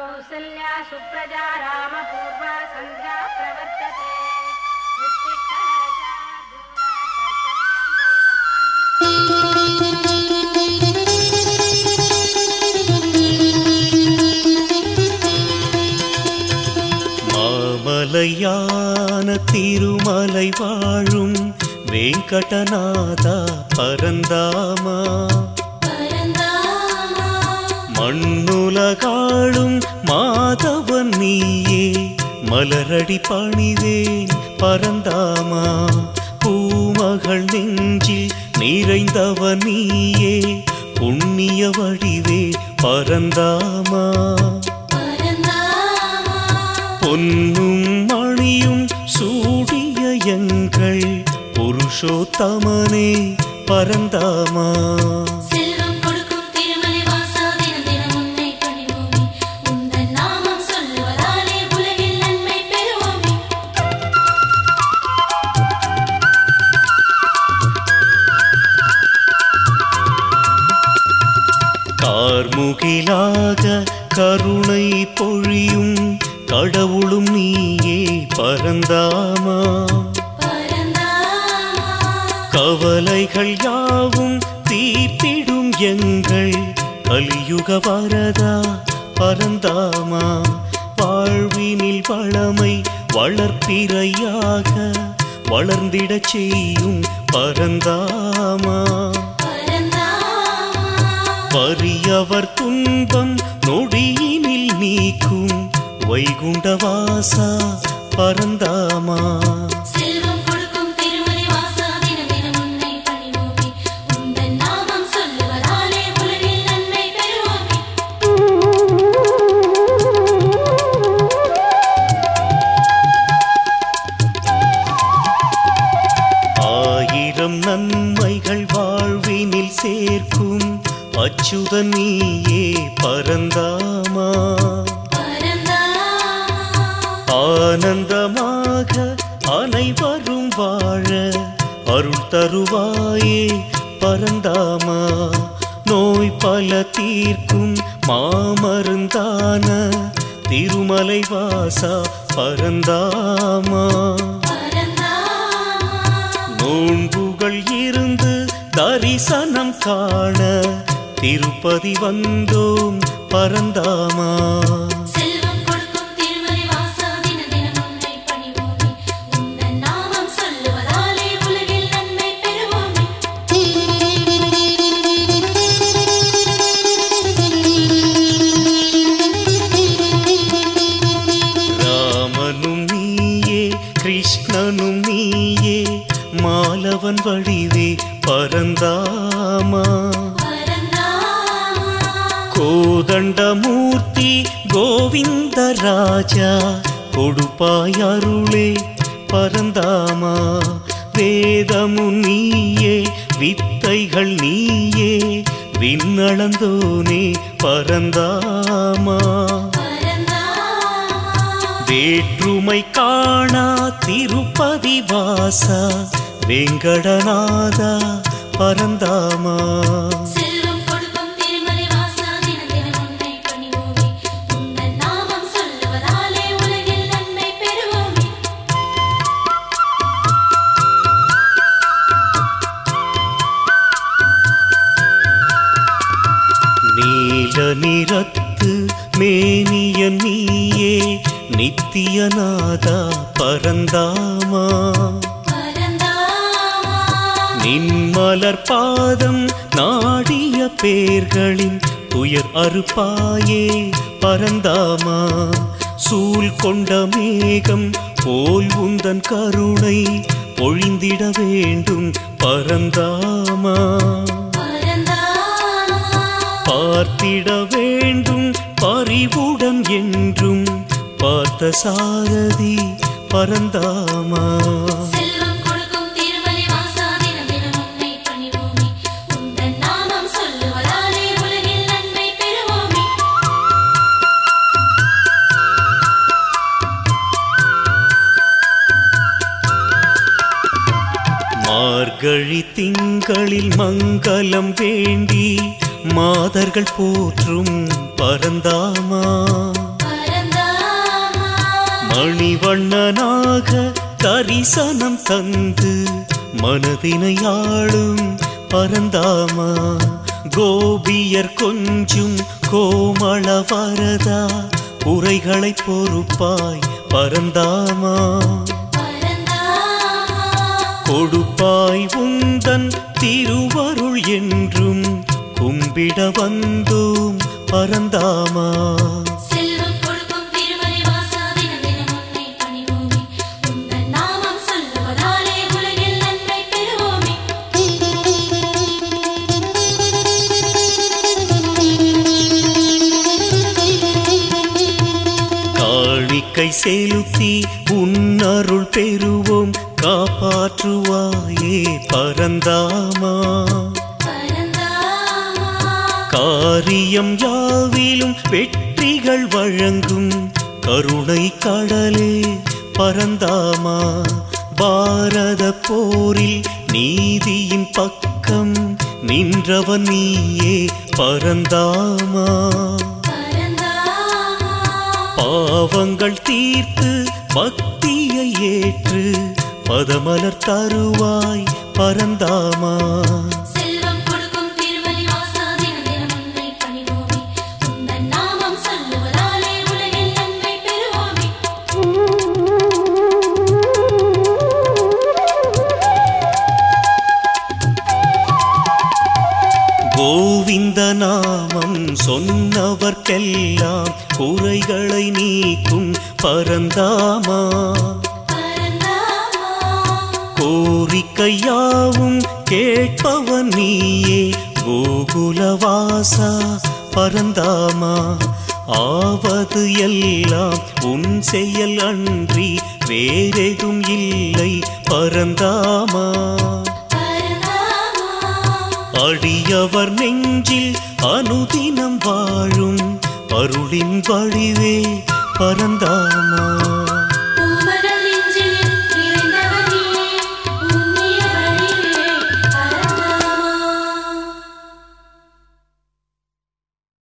कौसल्या सुप्रजा रामपूर्वा सन्ध्या प्रवर्तते उत्तिष्ठ नरशार्दूला कर्तव्यं दैवमान्वितम्। மாமலையான திருமலை வாழும் வெங்கடநாதா பரந்தாமா மலரடி பணிவேன் பரந்தாமா? பூமகள் நெஞ்சில் நிறைந்தவன் நீயே புண்ணிய வடிவே பரந்தாமா? பொன்னும் மணியும் சூடிய எங்கள் புருஷோத்தமனே பரந்தாமா? கார்முகிலாக கருணை பொழியும் கடவுளும் நீயே பரந்தாமா. கவலைகள் யாவும் தீர்த்திடும் எங்கள் கலியுக வரதா பரந்தாமா. வாழ்வினில் வளமை வளர்ப்பிறையாக வளர்ந்திடச் செய்யும் பரந்தாமா. வறியவர் துன்பம் நொடியினில் நீக்கும் வைகுண்டவாசா பரந்தாமா. அச்சுதன் நீயே பரந்தாமா. ஆனந்தமாக அனைவரும் வாழ அருள் தருவாயே பரந்தாமா. நோய் பல தீர்க்கும் மாமருந்தான திருமலை வாசா பரந்தாமா. நோன்புகள் இருந்து தரிசனம் காண திருப்பதி வந்தோம் பரந்தாமா. செல்வம் கொடுக்கும் திருமலை வாசா கோவிந்த ராஜா கொடுப்பாய் அருளே பரந்தாமா வேதமு நீயே வித்தைகள் நீயே விண்ணளந்தோனே பரந்தாமா. வேற்றுமை காணா திருப்பதி வாசா வெங்கடநாதா பரந்தாமா. நீல நிறத்து மேனிய நீயே நித்தியநாதா பரந்தாமா. நின்மலர் பாதம் நாடிய பேர்களின் துயர் அறுப்பாயே பரந்தாமா. சூல் கொண்ட மேகம் போல் உந்தன் கருணை பொழிந்திட வேண்டும் பரந்தாமா. பார்த்திட வேண்டும் பரிவுடன் என்றும் பார்த்த சாரதி பரந்தாமா. மார்கழி திங்களில் மங்களம் வேண்டி மாதர்கள் போற்றும் பரந்தாமா. மணிவண்ணனாக தரிசனம் தந்து மனதினை ஆளும் பரந்தாமா. கோபியர் கொஞ்சும் கோமள வரதா குறைகளை பொறுப்பாய் பரந்தாமா. பரந்தாமா. கொடுப்பாய் உந்தன் திருவருள் என்றும் கும்பிட வந்தோம் பரந்தாமா? காணிக்கை செலுத்தி உன்னருள் பெறுவோம். காப்பாற்றுவாயே பரந்தாமா? காரியம் யாவிலும் வெற்றிகள் வழங்கும் கருணை கடலே பரந்தாமா. பாரத போரில் நீதியின் பக்கம் நின்றவன் நீயே பரந்தாமா. பாவங்கள் தீர்த்து பக்தியை ஏற்று பதமலர் தருவாய் பரந்தாமா. சொன்னவர்க்கெல்லாம் குறைகளை நீக்கும் பரந்தாமா. கோரிக்கையாவும் கேட்பவன் நீயே கோகுலவாசா பரந்தாமா. ஆவது எல்லாம் உன் செயல் அன்றி வேறெதும் இல்லை பரந்தாமா. அடியவர் நெஞ்சில் அனுதினம் வாழும் அருளின் வழிவே பரந்தாமா.